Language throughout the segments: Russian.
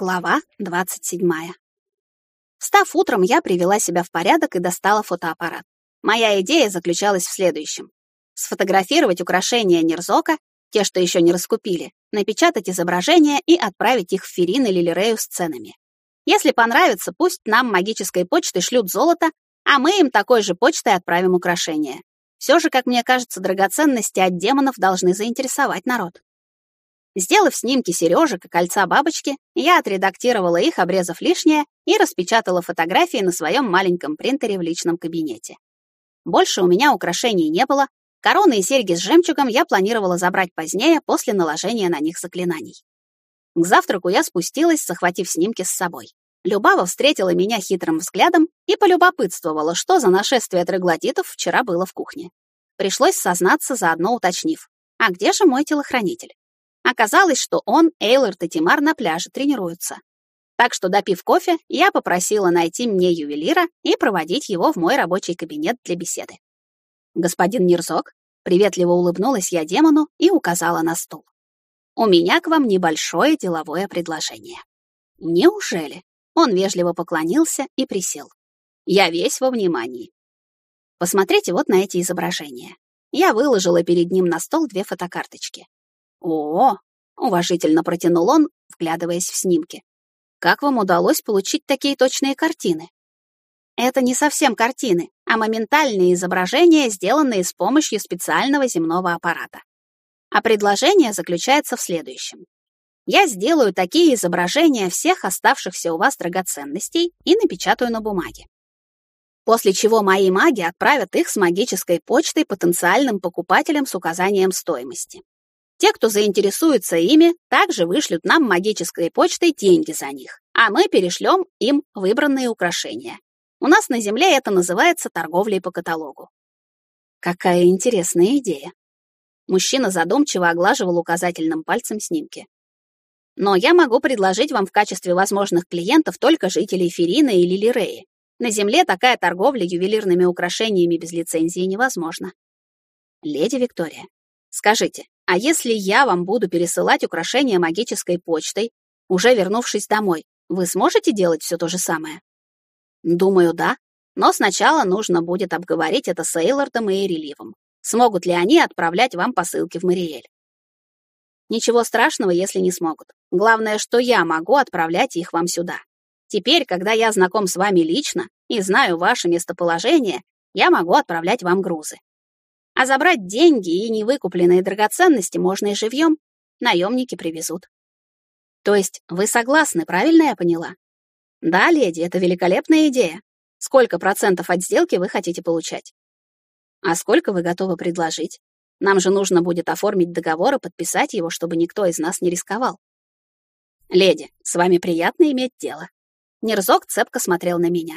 Глава 27. Встав утром, я привела себя в порядок и достала фотоаппарат. Моя идея заключалась в следующем. Сфотографировать украшения Нерзока, те, что еще не раскупили, напечатать изображения и отправить их в Ферин или Лирею с ценами. Если понравится, пусть нам магической почтой шлют золото, а мы им такой же почтой отправим украшения. Все же, как мне кажется, драгоценности от демонов должны заинтересовать народ. Сделав снимки сережек и кольца бабочки, я отредактировала их, обрезав лишнее, и распечатала фотографии на своем маленьком принтере в личном кабинете. Больше у меня украшений не было. Короны и серьги с жемчугом я планировала забрать позднее, после наложения на них заклинаний. К завтраку я спустилась, захватив снимки с собой. Любава встретила меня хитрым взглядом и полюбопытствовала, что за нашествие троглодитов вчера было в кухне. Пришлось сознаться, заодно уточнив. А где же мой телохранитель? Оказалось, что он, Эйлорд и Тимар на пляже тренируются. Так что, допив кофе, я попросила найти мне ювелира и проводить его в мой рабочий кабинет для беседы. «Господин Нирзок», — приветливо улыбнулась я демону и указала на стул. «У меня к вам небольшое деловое предложение». «Неужели?» Он вежливо поклонился и присел. «Я весь во внимании. Посмотрите вот на эти изображения». Я выложила перед ним на стол две фотокарточки. «О!» — уважительно протянул он, вглядываясь в снимки. «Как вам удалось получить такие точные картины?» «Это не совсем картины, а моментальные изображения, сделанные с помощью специального земного аппарата. А предложение заключается в следующем. Я сделаю такие изображения всех оставшихся у вас драгоценностей и напечатаю на бумаге. После чего мои маги отправят их с магической почтой потенциальным покупателям с указанием стоимости. Те, кто заинтересуется ими, также вышлют нам магической почтой деньги за них, а мы перешлем им выбранные украшения. У нас на Земле это называется торговлей по каталогу. Какая интересная идея. Мужчина задумчиво оглаживал указательным пальцем снимки. Но я могу предложить вам в качестве возможных клиентов только жителей Ферина или Лиреи. На Земле такая торговля ювелирными украшениями без лицензии невозможна. Леди Виктория, скажите, а если я вам буду пересылать украшения магической почтой, уже вернувшись домой, вы сможете делать все то же самое? Думаю, да. Но сначала нужно будет обговорить это с Эйлордом и Эриливом. Смогут ли они отправлять вам посылки в Мариэль? Ничего страшного, если не смогут. Главное, что я могу отправлять их вам сюда. Теперь, когда я знаком с вами лично и знаю ваше местоположение, я могу отправлять вам грузы. А забрать деньги и невыкупленные драгоценности можно и живьем. Наемники привезут. То есть вы согласны, правильно я поняла? Да, леди, это великолепная идея. Сколько процентов от сделки вы хотите получать? А сколько вы готовы предложить? Нам же нужно будет оформить договор и подписать его, чтобы никто из нас не рисковал. Леди, с вами приятно иметь дело. Нерзок цепко смотрел на меня.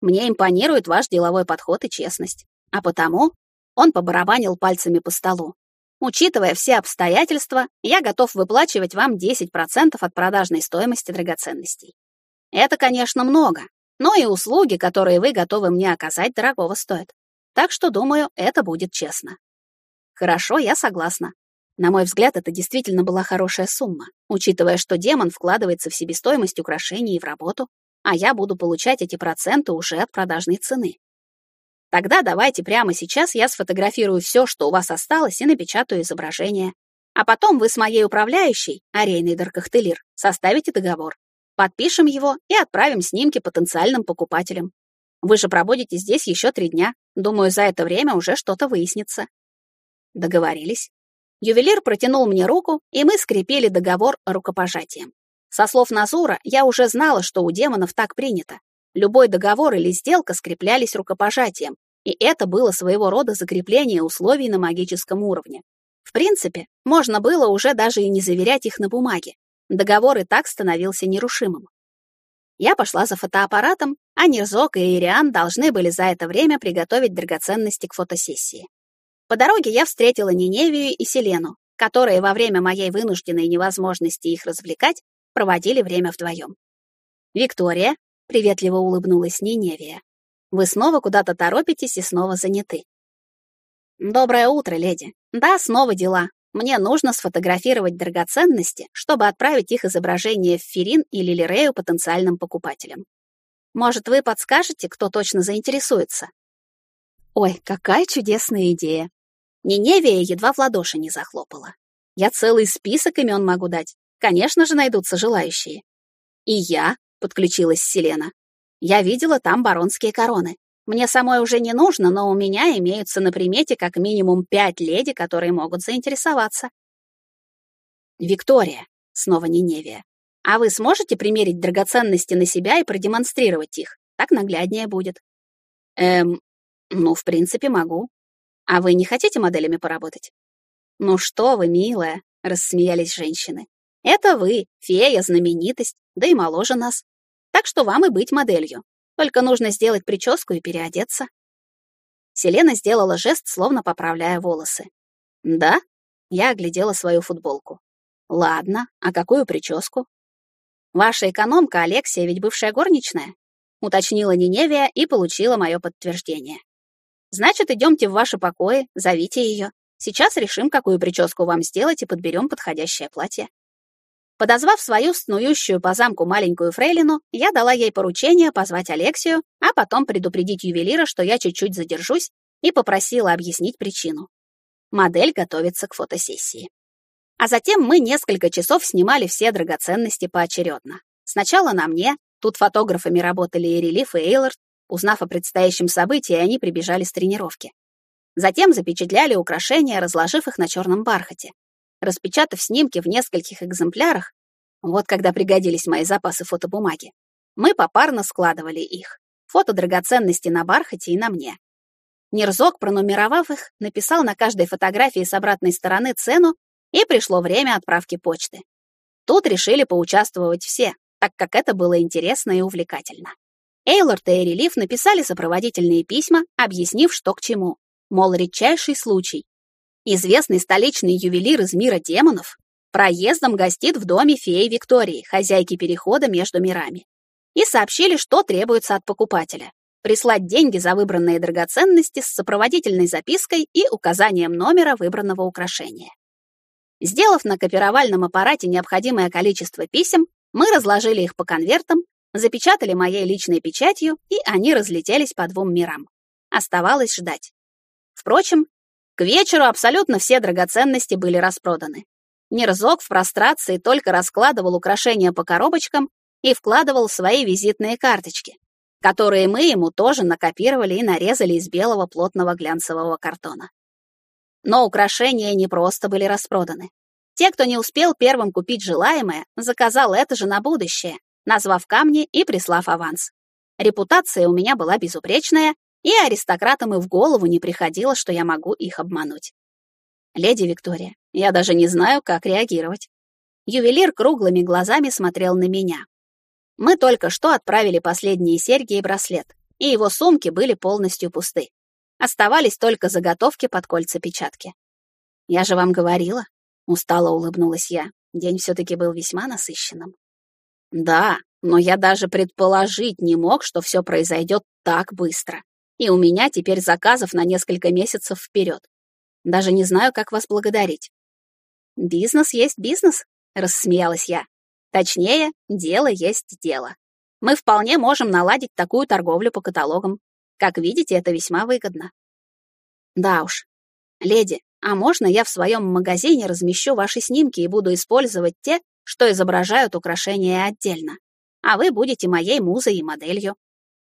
Мне импонирует ваш деловой подход и честность. А потому он побарабанил пальцами по столу. Учитывая все обстоятельства, я готов выплачивать вам 10% от продажной стоимости драгоценностей. Это, конечно, много, но и услуги, которые вы готовы мне оказать, дорогого стоят. Так что, думаю, это будет честно. Хорошо, я согласна. На мой взгляд, это действительно была хорошая сумма, учитывая, что демон вкладывается в себестоимость украшений и в работу, а я буду получать эти проценты уже от продажной цены. Тогда давайте прямо сейчас я сфотографирую все, что у вас осталось, и напечатаю изображение. А потом вы с моей управляющей, Арейной Даркахтелир, составите договор. Подпишем его и отправим снимки потенциальным покупателям. Вы же пробудете здесь еще три дня. Думаю, за это время уже что-то выяснится. Договорились. Ювелир протянул мне руку, и мы скрепили договор рукопожатием. Со слов Назура, я уже знала, что у демонов так принято. Любой договор или сделка скреплялись рукопожатием, и это было своего рода закрепление условий на магическом уровне. В принципе, можно было уже даже и не заверять их на бумаге. Договор и так становился нерушимым. Я пошла за фотоаппаратом, а Нирзок и Ириан должны были за это время приготовить драгоценности к фотосессии. По дороге я встретила Ниневию и Селену, которые во время моей вынужденной невозможности их развлекать проводили время вдвоем. «Виктория», — приветливо улыбнулась Ниневия, вы снова куда-то торопитесь и снова заняты. Доброе утро, леди. Да, снова дела. Мне нужно сфотографировать драгоценности, чтобы отправить их изображение в Ферин или Лирею потенциальным покупателям. Может, вы подскажете, кто точно заинтересуется? Ой, какая чудесная идея. Ниневия едва в ладоши не захлопала. Я целый список имен могу дать. Конечно же, найдутся желающие. И я, подключилась Селена. Я видела там баронские короны. Мне самой уже не нужно, но у меня имеются на примете как минимум пять леди, которые могут заинтересоваться. Виктория, снова Ниневия, а вы сможете примерить драгоценности на себя и продемонстрировать их? Так нагляднее будет. Эм, ну, в принципе, могу. А вы не хотите моделями поработать? Ну что вы, милая, рассмеялись женщины. Это вы, фея, знаменитость, да и моложе нас. Так что вам и быть моделью. Только нужно сделать прическу и переодеться. Селена сделала жест, словно поправляя волосы. Да? Я оглядела свою футболку. Ладно, а какую прическу? Ваша экономка Алексия ведь бывшая горничная? Уточнила Ниневия и получила мое подтверждение. Значит, идемте в ваши покои, зовите ее. Сейчас решим, какую прическу вам сделать и подберем подходящее платье. Подозвав свою снующую по замку маленькую фрейлину, я дала ей поручение позвать Алексию, а потом предупредить ювелира, что я чуть-чуть задержусь, и попросила объяснить причину. Модель готовится к фотосессии. А затем мы несколько часов снимали все драгоценности поочередно. Сначала на мне, тут фотографами работали и Релиф, и Эйлорд, Узнав о предстоящем событии, они прибежали с тренировки. Затем запечатляли украшения, разложив их на черном бархате. Распечатав снимки в нескольких экземплярах, вот когда пригодились мои запасы фотобумаги, мы попарно складывали их. Фото драгоценности на бархате и на мне. Нерзок, пронумеровав их, написал на каждой фотографии с обратной стороны цену, и пришло время отправки почты. Тут решили поучаствовать все, так как это было интересно и увлекательно. Эйлорд и Эрелиф написали сопроводительные письма, объяснив, что к чему. Мол, редчайший случай. Известный столичный ювелир из мира демонов проездом гостит в доме феи Виктории, хозяйки перехода между мирами. И сообщили, что требуется от покупателя. Прислать деньги за выбранные драгоценности с сопроводительной запиской и указанием номера выбранного украшения. Сделав на копировальном аппарате необходимое количество писем, мы разложили их по конвертам запечатали моей личной печатью, и они разлетелись по двум мирам. Оставалось ждать. Впрочем, к вечеру абсолютно все драгоценности были распроданы. Нерзок в прострации только раскладывал украшения по коробочкам и вкладывал свои визитные карточки, которые мы ему тоже накопировали и нарезали из белого плотного глянцевого картона. Но украшения не просто были распроданы. Те, кто не успел первым купить желаемое, заказал это же на будущее, назвав камни и прислав аванс. Репутация у меня была безупречная, и аристократам и в голову не приходило, что я могу их обмануть. Леди Виктория, я даже не знаю, как реагировать. Ювелир круглыми глазами смотрел на меня. Мы только что отправили последние серьги и браслет, и его сумки были полностью пусты. Оставались только заготовки под кольца печатки. Я же вам говорила, устало улыбнулась я. День все-таки был весьма насыщенным. Да, но я даже предположить не мог, что все произойдет так быстро. И у меня теперь заказов на несколько месяцев вперед. Даже не знаю, как вас благодарить. Бизнес есть бизнес, рассмеялась я. Точнее, дело есть дело. Мы вполне можем наладить такую торговлю по каталогам. Как видите, это весьма выгодно. Да уж. Леди, а можно я в своем магазине размещу ваши снимки и буду использовать те, что изображают украшения отдельно, а вы будете моей музой и моделью.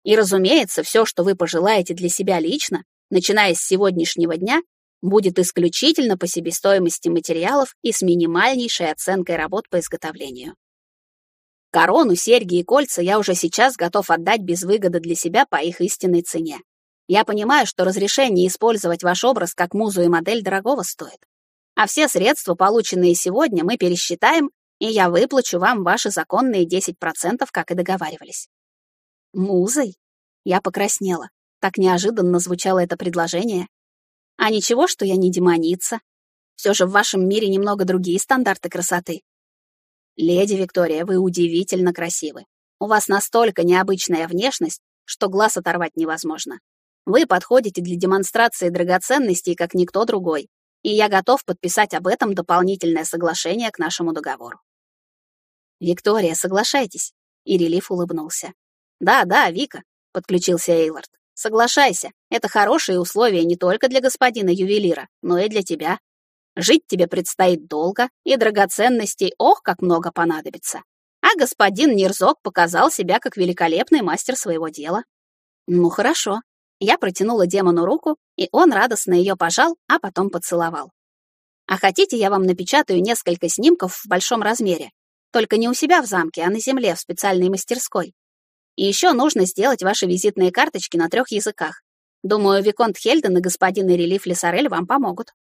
И, разумеется, все, что вы пожелаете для себя лично, начиная с сегодняшнего дня, будет исключительно по себестоимости материалов и с минимальнейшей оценкой работ по изготовлению. Корону, серьги и кольца я уже сейчас готов отдать без выгоды для себя по их истинной цене. Я понимаю, что разрешение использовать ваш образ как музу и модель дорогого стоит. А все средства, полученные сегодня, мы пересчитаем и я выплачу вам ваши законные 10%, как и договаривались». «Музой?» Я покраснела. Так неожиданно звучало это предложение. «А ничего, что я не демоница? Все же в вашем мире немного другие стандарты красоты». «Леди Виктория, вы удивительно красивы. У вас настолько необычная внешность, что глаз оторвать невозможно. Вы подходите для демонстрации драгоценностей, как никто другой. и я готов подписать об этом дополнительное соглашение к нашему договору. Виктория, соглашайтесь. И Релиф улыбнулся. Да, да, Вика, подключился Эйлард. Соглашайся, это хорошие условия не только для господина ювелира, но и для тебя. Жить тебе предстоит долго, и драгоценностей, ох, как много понадобится. А господин Нирзок показал себя как великолепный мастер своего дела. Ну хорошо. Я протянула демону руку, и он радостно ее пожал, а потом поцеловал. А хотите, я вам напечатаю несколько снимков в большом размере? Только не у себя в замке, а на земле, в специальной мастерской. И еще нужно сделать ваши визитные карточки на трех языках. Думаю, Виконт Хельден и господин Ирелиф Лесарель вам помогут.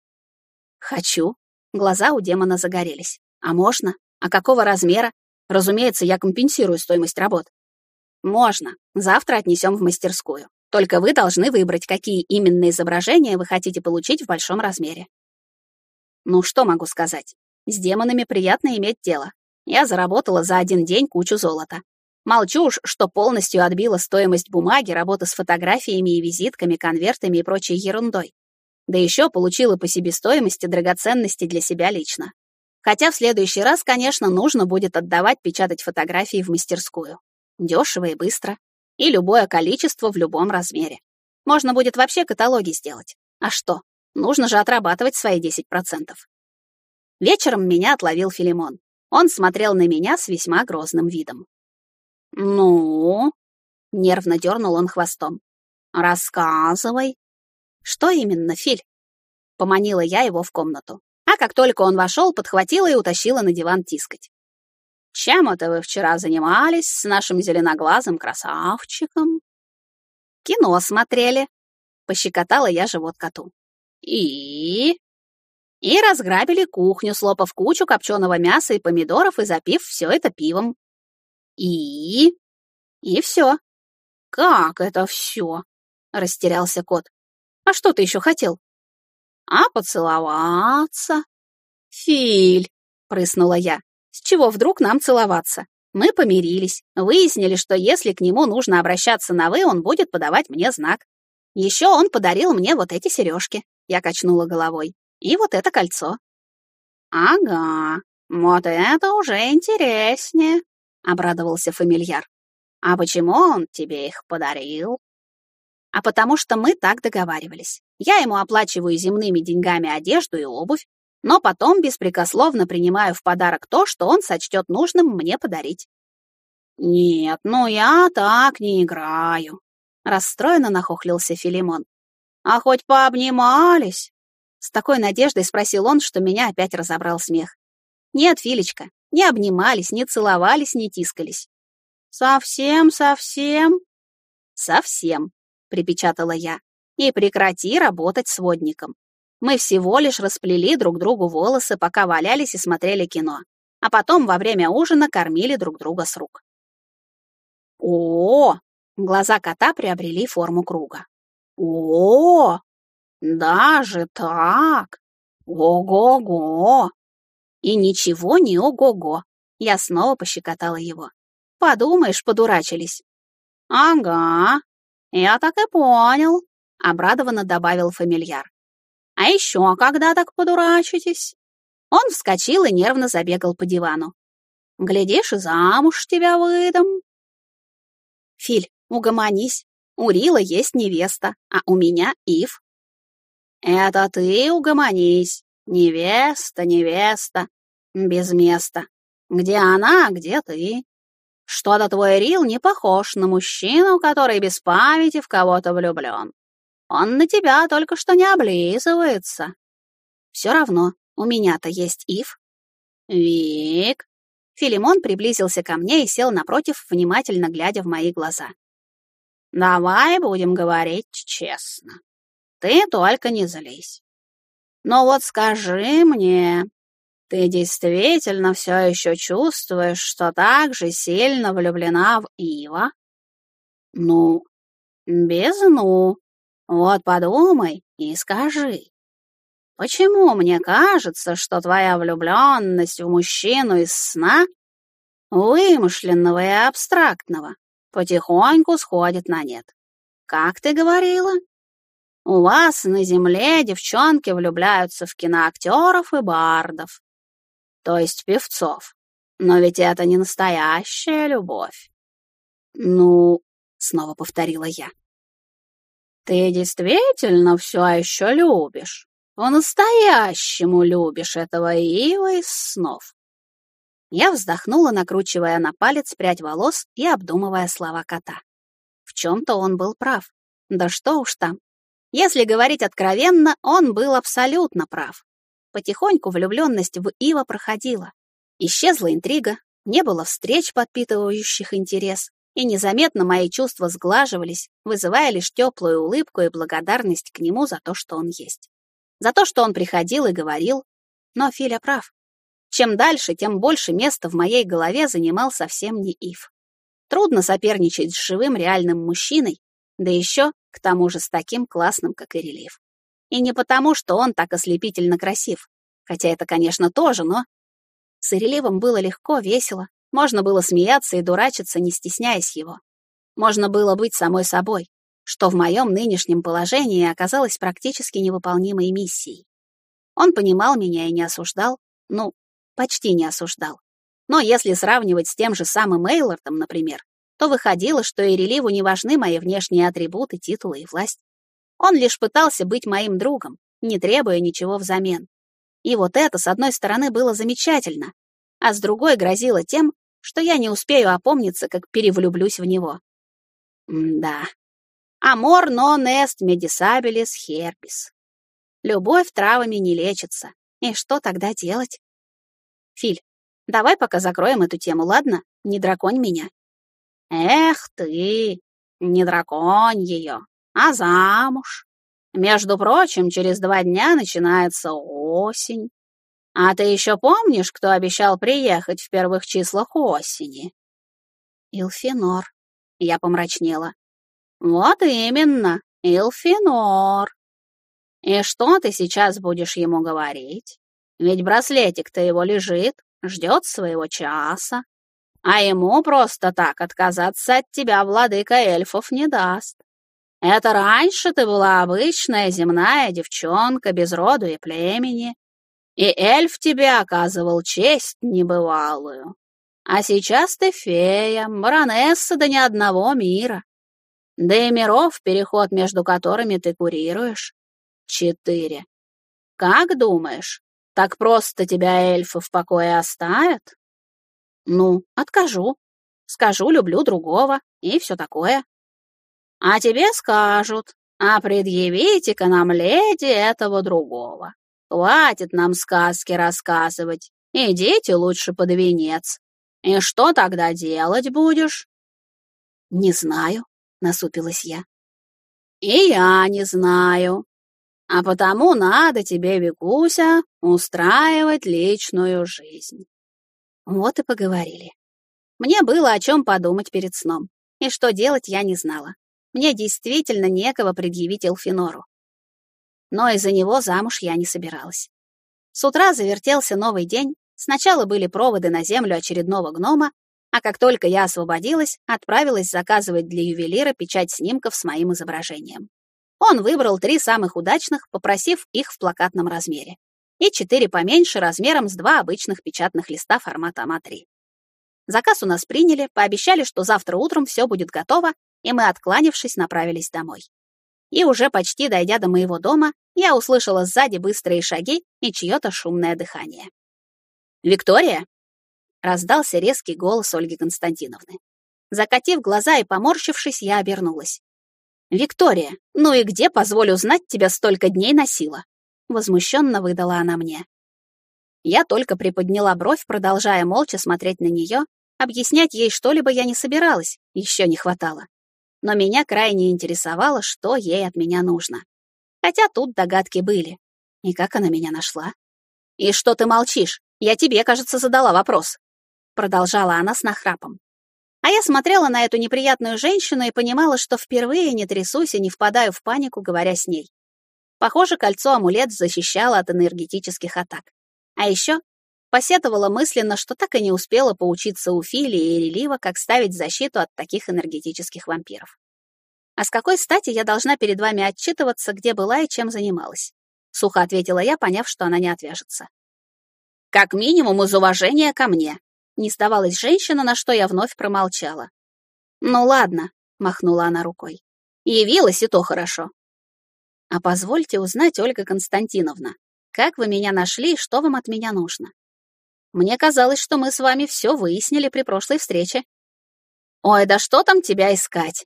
Хочу. Глаза у демона загорелись. А можно? А какого размера? Разумеется, я компенсирую стоимость работ. Можно. Завтра отнесем в мастерскую. Только вы должны выбрать, какие именно изображения вы хотите получить в большом размере. Ну, что могу сказать? С демонами приятно иметь дело. Я заработала за один день кучу золота. Молчу уж, что полностью отбила стоимость бумаги, работы с фотографиями и визитками, конвертами и прочей ерундой. Да еще получила по себестоимости драгоценности для себя лично. Хотя в следующий раз, конечно, нужно будет отдавать печатать фотографии в мастерскую. Дешево и быстро. И любое количество в любом размере. Можно будет вообще каталоги сделать. А что? Нужно же отрабатывать свои 10%. Вечером меня отловил Филимон. Он смотрел на меня с весьма грозным видом. «Ну?» — нервно дернул он хвостом. «Рассказывай». «Что именно, Филь?» Поманила я его в комнату. А как только он вошел, подхватила и утащила на диван тискать. «Чем это вы вчера занимались с нашим зеленоглазым красавчиком?» «Кино смотрели», — пощекотала я живот коту. «И?» и разграбили кухню, слопав кучу копченого мяса и помидоров и запив все это пивом. И... и все. Как это все? Растерялся кот. А что ты еще хотел? А поцеловаться? Филь, прыснула я. С чего вдруг нам целоваться? Мы помирились, выяснили, что если к нему нужно обращаться на «вы», он будет подавать мне знак. Еще он подарил мне вот эти сережки. Я качнула головой. И вот это кольцо. Ага, вот это уже интереснее, обрадовался фамильяр. А почему он тебе их подарил? А потому что мы так договаривались. Я ему оплачиваю земными деньгами одежду и обувь, но потом беспрекословно принимаю в подарок то, что он сочтет нужным мне подарить. «Нет, ну я так не играю», — расстроенно нахохлился Филимон. «А хоть пообнимались, с такой надеждой спросил он, что меня опять разобрал смех. Нет, Филечка, не обнимались, не целовались, не тискались. Совсем, совсем? Совсем, припечатала я. И прекрати работать с водником. Мы всего лишь расплели друг другу волосы, пока валялись и смотрели кино. А потом во время ужина кормили друг друга с рук. О, -о, -о глаза кота приобрели форму круга. О, -о, даже так? Ого-го! И ничего не ого-го. Я снова пощекотала его. Подумаешь, подурачились. Ага, я так и понял, обрадованно добавил фамильяр. А еще когда так подурачитесь? Он вскочил и нервно забегал по дивану. Глядишь, замуж тебя выдам. Филь, угомонись. У Рила есть невеста, а у меня Ив. «Это ты угомонись, невеста, невеста, без места. Где она, где ты? Что-то твой Рил не похож на мужчину, который без памяти в кого-то влюблен. Он на тебя только что не облизывается. Все равно, у меня-то есть Ив. Вик. Филимон приблизился ко мне и сел напротив, внимательно глядя в мои глаза. Давай будем говорить честно. Ты только не злись. Но вот скажи мне, ты действительно все еще чувствуешь, что так же сильно влюблена в Ива? Ну, без «ну». Вот подумай и скажи. Почему мне кажется, что твоя влюбленность в мужчину из сна, вымышленного и абстрактного, потихоньку сходит на нет? Как ты говорила? У вас на земле девчонки влюбляются в киноактеров и бардов, то есть певцов. Но ведь это не настоящая любовь. Ну, снова повторила я. Ты действительно все еще любишь, по-настоящему любишь этого Ива из снов. Я вздохнула, накручивая на палец прядь волос и обдумывая слова кота. В чем-то он был прав. Да что уж там. Если говорить откровенно, он был абсолютно прав. Потихоньку влюбленность в Ива проходила. Исчезла интрига, не было встреч, подпитывающих интерес, и незаметно мои чувства сглаживались, вызывая лишь теплую улыбку и благодарность к нему за то, что он есть. За то, что он приходил и говорил. Но Филя прав. Чем дальше, тем больше места в моей голове занимал совсем не Ив. Трудно соперничать с живым реальным мужчиной, да еще, к тому же, с таким классным, как и рельеф. И не потому, что он так ослепительно красив, хотя это, конечно, тоже, но... С Ирелевым было легко, весело, можно было смеяться и дурачиться, не стесняясь его. Можно было быть самой собой, что в моем нынешнем положении оказалось практически невыполнимой миссией. Он понимал меня и не осуждал, ну, почти не осуждал. Но если сравнивать с тем же самым Эйлордом, например, то выходило, что Иреливу не важны мои внешние атрибуты, титулы и власть. Он лишь пытался быть моим другом, не требуя ничего взамен. И вот это, с одной стороны, было замечательно, а с другой грозило тем, что я не успею опомниться, как перевлюблюсь в него. Да. Амор non est medisabilis herpes. Любовь травами не лечится. И что тогда делать? Филь, давай пока закроем эту тему, ладно? Не драконь меня. Эх ты, не драконь ее, а замуж. Между прочим, через два дня начинается осень. А ты еще помнишь, кто обещал приехать в первых числах осени? Илфинор. Я помрачнела. Вот именно, Илфинор. И что ты сейчас будешь ему говорить? Ведь браслетик-то его лежит, ждет своего часа а ему просто так отказаться от тебя владыка эльфов не даст. Это раньше ты была обычная земная девчонка без роду и племени, и эльф тебе оказывал честь небывалую. А сейчас ты фея, баронесса до ни одного мира. Да и миров, переход между которыми ты курируешь, четыре. Как думаешь, так просто тебя эльфы в покое оставят? Ну, откажу. Скажу, люблю другого и все такое. А тебе скажут, а предъявите-ка нам леди этого другого. Хватит нам сказки рассказывать. Идите лучше под венец. И что тогда делать будешь? Не знаю, насупилась я. И я не знаю. А потому надо тебе, Викуся, устраивать личную жизнь. Вот и поговорили. Мне было о чем подумать перед сном. И что делать, я не знала. Мне действительно некого предъявить Элфинору. Но из-за него замуж я не собиралась. С утра завертелся новый день. Сначала были проводы на землю очередного гнома, а как только я освободилась, отправилась заказывать для ювелира печать снимков с моим изображением. Он выбрал три самых удачных, попросив их в плакатном размере и четыре поменьше размером с два обычных печатных листа формата А3. Заказ у нас приняли, пообещали, что завтра утром все будет готово, и мы, откланившись, направились домой. И уже почти дойдя до моего дома, я услышала сзади быстрые шаги и чье-то шумное дыхание. «Виктория?» — раздался резкий голос Ольги Константиновны. Закатив глаза и поморщившись, я обернулась. «Виктория, ну и где, позволю знать, тебя столько дней носила?» Возмущенно выдала она мне. Я только приподняла бровь, продолжая молча смотреть на нее. Объяснять ей что-либо я не собиралась, еще не хватало. Но меня крайне интересовало, что ей от меня нужно. Хотя тут догадки были. И как она меня нашла? «И что ты молчишь? Я тебе, кажется, задала вопрос». Продолжала она с нахрапом. А я смотрела на эту неприятную женщину и понимала, что впервые не трясусь и не впадаю в панику, говоря с ней. Похоже, кольцо-амулет защищало от энергетических атак. А еще посетовала мысленно, что так и не успела поучиться у Фили и Релива, как ставить защиту от таких энергетических вампиров. А с какой стати я должна перед вами отчитываться, где была и чем занималась? Сухо ответила я, поняв, что она не отвяжется. Как минимум из уважения ко мне. Не сдавалась женщина, на что я вновь промолчала. Ну ладно, махнула она рукой. Явилась, и то хорошо. А позвольте узнать, Ольга Константиновна, как вы меня нашли и что вам от меня нужно? Мне казалось, что мы с вами все выяснили при прошлой встрече. Ой, да что там тебя искать?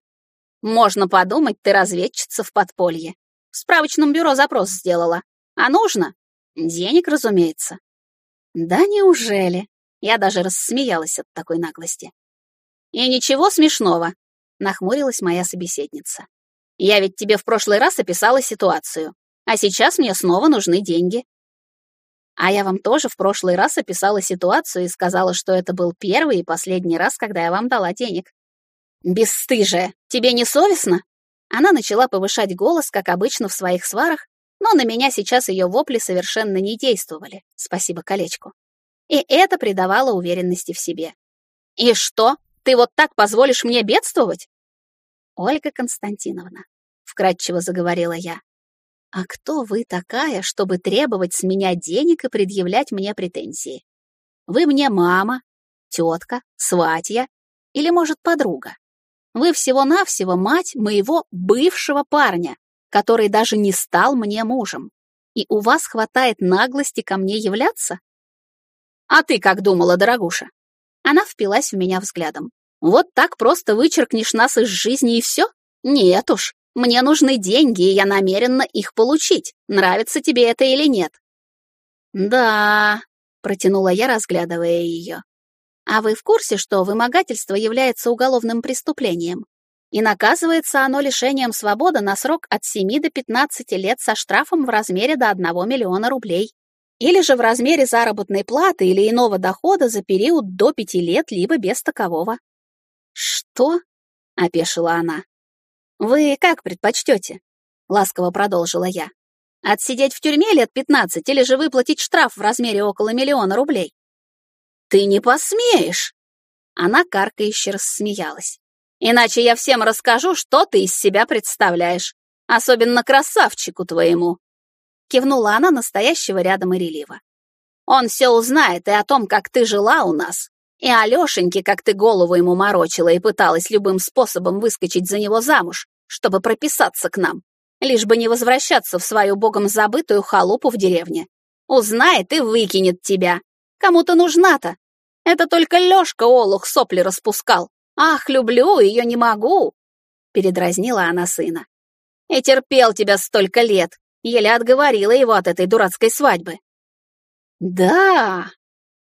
Можно подумать, ты разведчица в подполье. В справочном бюро запрос сделала. А нужно? Денег, разумеется. Да неужели? Я даже рассмеялась от такой наглости. И ничего смешного, нахмурилась моя собеседница. Я ведь тебе в прошлый раз описала ситуацию, а сейчас мне снова нужны деньги. А я вам тоже в прошлый раз описала ситуацию и сказала, что это был первый и последний раз, когда я вам дала денег. «Бесстыжая, тебе не совестно?» Она начала повышать голос, как обычно в своих сварах, но на меня сейчас ее вопли совершенно не действовали, спасибо колечку. И это придавало уверенности в себе. «И что, ты вот так позволишь мне бедствовать?» «Ольга Константиновна», — вкратчиво заговорила я, «а кто вы такая, чтобы требовать с меня денег и предъявлять мне претензии? Вы мне мама, тетка, сватья или, может, подруга? Вы всего-навсего мать моего бывшего парня, который даже не стал мне мужем. И у вас хватает наглости ко мне являться? А ты как думала, дорогуша? Она впилась в меня взглядом. Вот так просто вычеркнешь нас из жизни и все? Нет уж, мне нужны деньги, и я намерена их получить, нравится тебе это или нет. Да, протянула я, разглядывая ее. А вы в курсе, что вымогательство является уголовным преступлением? И наказывается оно лишением свободы на срок от 7 до 15 лет со штрафом в размере до 1 миллиона рублей. Или же в размере заработной платы или иного дохода за период до 5 лет, либо без такового. «Что?» — опешила она. «Вы как предпочтете?» — ласково продолжила я. «Отсидеть в тюрьме лет 15 или же выплатить штраф в размере около миллиона рублей?» «Ты не посмеешь!» Она каркающе рассмеялась. «Иначе я всем расскажу, что ты из себя представляешь, особенно красавчику твоему!» Кивнула она настоящего рядом Ирелива. «Он все узнает и о том, как ты жила у нас, и о Лешеньке, как ты голову ему морочила и пыталась любым способом выскочить за него замуж, чтобы прописаться к нам, лишь бы не возвращаться в свою богом забытую халупу в деревне. Узнает и выкинет тебя, Кому-то нужна-то. Это только Лёшка Олух сопли распускал. Ах, люблю ее, не могу. Передразнила она сына. И терпел тебя столько лет. Еле отговорила его от этой дурацкой свадьбы. Да.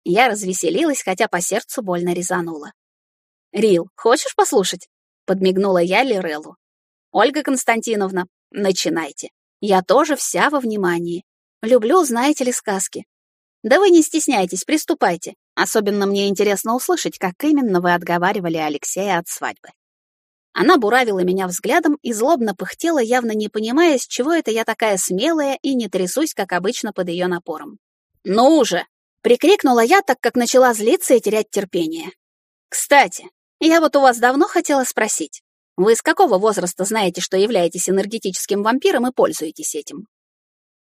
Я развеселилась, хотя по сердцу больно резанула. Рил, хочешь послушать? Подмигнула я Лиреллу. Ольга Константиновна, начинайте. Я тоже вся во внимании. Люблю, знаете ли, сказки. Да вы не стесняйтесь, приступайте. Особенно мне интересно услышать, как именно вы отговаривали Алексея от свадьбы. Она буравила меня взглядом и злобно пыхтела, явно не понимая, с чего это я такая смелая и не трясусь, как обычно, под ее напором. «Ну уже!» — прикрикнула я, так как начала злиться и терять терпение. «Кстати, я вот у вас давно хотела спросить. Вы с какого возраста знаете, что являетесь энергетическим вампиром и пользуетесь этим?»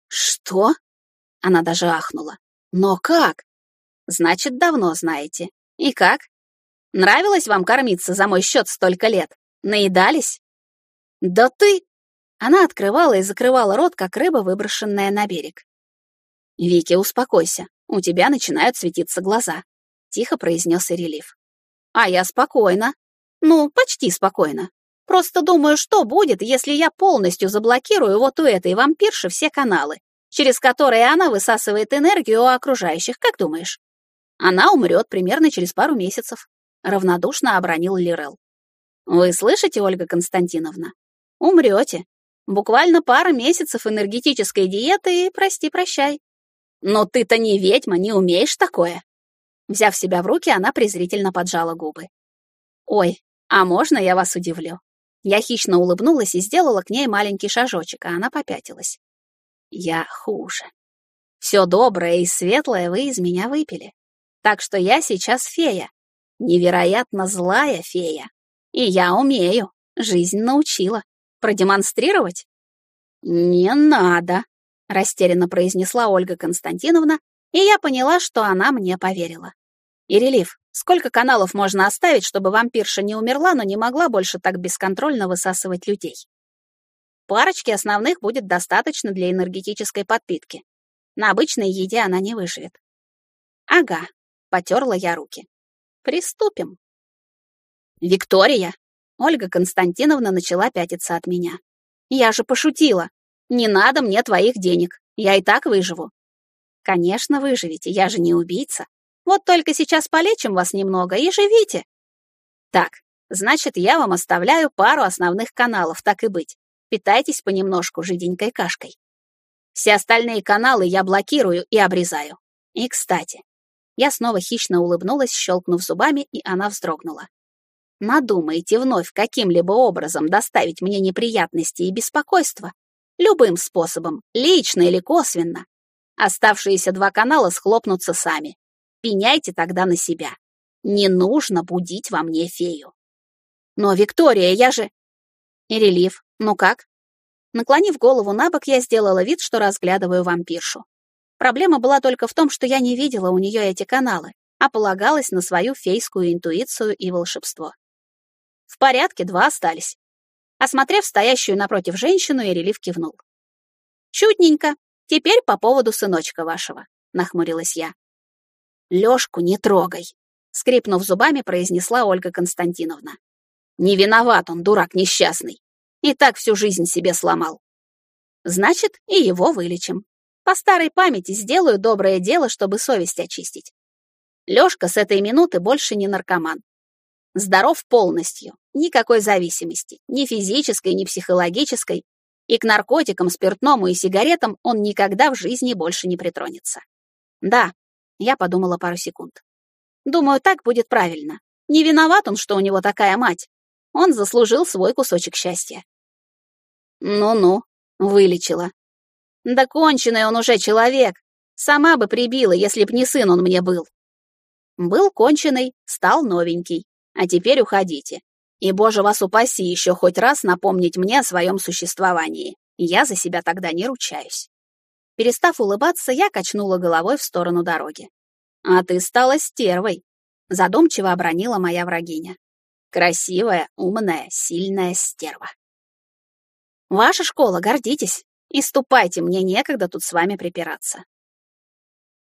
«Что?» — она даже ахнула. Но как? Значит, давно знаете. И как? Нравилось вам кормиться за мой счет столько лет? Наедались? Да ты... Она открывала и закрывала рот, как рыба, выброшенная на берег. «Вики, успокойся. У тебя начинают светиться глаза», — тихо произнес Ирелив. «А я спокойно. Ну, почти спокойно. Просто думаю, что будет, если я полностью заблокирую вот у этой вампирши все каналы через которые она высасывает энергию у окружающих, как думаешь? Она умрет примерно через пару месяцев, равнодушно обронил Лирел. Вы слышите, Ольга Константиновна? Умрете. Буквально пара месяцев энергетической диеты и прости-прощай. Но ты-то не ведьма, не умеешь такое. Взяв себя в руки, она презрительно поджала губы. Ой, а можно я вас удивлю? Я хищно улыбнулась и сделала к ней маленький шажочек, а она попятилась. Я хуже. Все доброе и светлое вы из меня выпили. Так что я сейчас фея. Невероятно злая фея. И я умею, Жизнь научила. Продемонстрировать? Не надо, растерянно произнесла Ольга Константиновна, и я поняла, что она мне поверила. Ирелив, сколько каналов можно оставить, чтобы вампирша не умерла, но не могла больше так бесконтрольно высасывать людей? Парочки основных будет достаточно для энергетической подпитки. На обычной еде она не выживет. Ага, потерла я руки. Приступим. Виктория! Ольга Константиновна начала пятиться от меня. Я же пошутила. Не надо мне твоих денег. Я и так выживу. Конечно, выживете, я же не убийца. Вот только сейчас полечим вас немного и живите. Так, значит, я вам оставляю пару основных каналов, так и быть. Питайтесь понемножку жиденькой кашкой. Все остальные каналы я блокирую и обрезаю. И, кстати, я снова хищно улыбнулась, щелкнув зубами, и она вздрогнула. Надумаете вновь каким-либо образом доставить мне неприятности и беспокойство? Любым способом, лично или косвенно. Оставшиеся два канала схлопнутся сами. Пеняйте тогда на себя. Не нужно будить во мне фею. Но, Виктория, я же... Релиф, ну как? Наклонив голову на бок, я сделала вид, что разглядываю вампиршу. Проблема была только в том, что я не видела у нее эти каналы, а полагалась на свою фейскую интуицию и волшебство. В порядке, два остались. Осмотрев стоящую напротив женщину, Ирелив кивнул. «Чутненько. Теперь по поводу сыночка вашего», — нахмурилась я. «Лёшку не трогай», — скрипнув зубами, произнесла Ольга Константиновна. «Не виноват он, дурак несчастный. И так всю жизнь себе сломал. Значит, и его вылечим. По старой памяти сделаю доброе дело, чтобы совесть очистить. Лёшка с этой минуты больше не наркоман. Здоров полностью, никакой зависимости, ни физической, ни психологической, и к наркотикам, спиртному и сигаретам он никогда в жизни больше не притронется. Да, я подумала пару секунд. Думаю, так будет правильно. Не виноват он, что у него такая мать. Он заслужил свой кусочек счастья. Ну-ну, вылечила. Да конченый он уже человек. Сама бы прибила, если б не сын он мне был. Был конченый, стал новенький. А теперь уходите. И, боже вас упаси, еще хоть раз напомнить мне о своем существовании. Я за себя тогда не ручаюсь. Перестав улыбаться, я качнула головой в сторону дороги. «А ты стала стервой», — задумчиво обронила моя врагиня. «Красивая, умная, сильная стерва». «Ваша школа, гордитесь, и ступайте, мне некогда тут с вами припираться».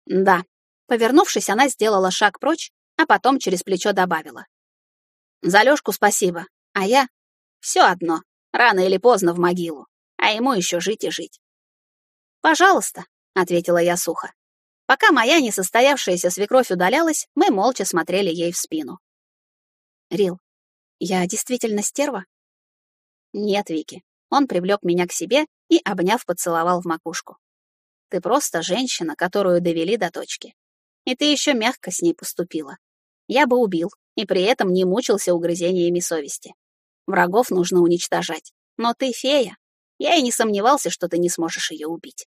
Да, повернувшись, она сделала шаг прочь, а потом через плечо добавила. За Лёшку спасибо, а я... Все одно, рано или поздно в могилу, а ему еще жить и жить. «Пожалуйста», — ответила я сухо. Пока моя несостоявшаяся свекровь удалялась, мы молча смотрели ей в спину. «Рил, я действительно стерва?» «Нет, Вики». Он привлек меня к себе и, обняв, поцеловал в макушку. «Ты просто женщина, которую довели до точки. И ты еще мягко с ней поступила. Я бы убил, и при этом не мучился угрызениями совести. Врагов нужно уничтожать. Но ты фея. Я и не сомневался, что ты не сможешь ее убить.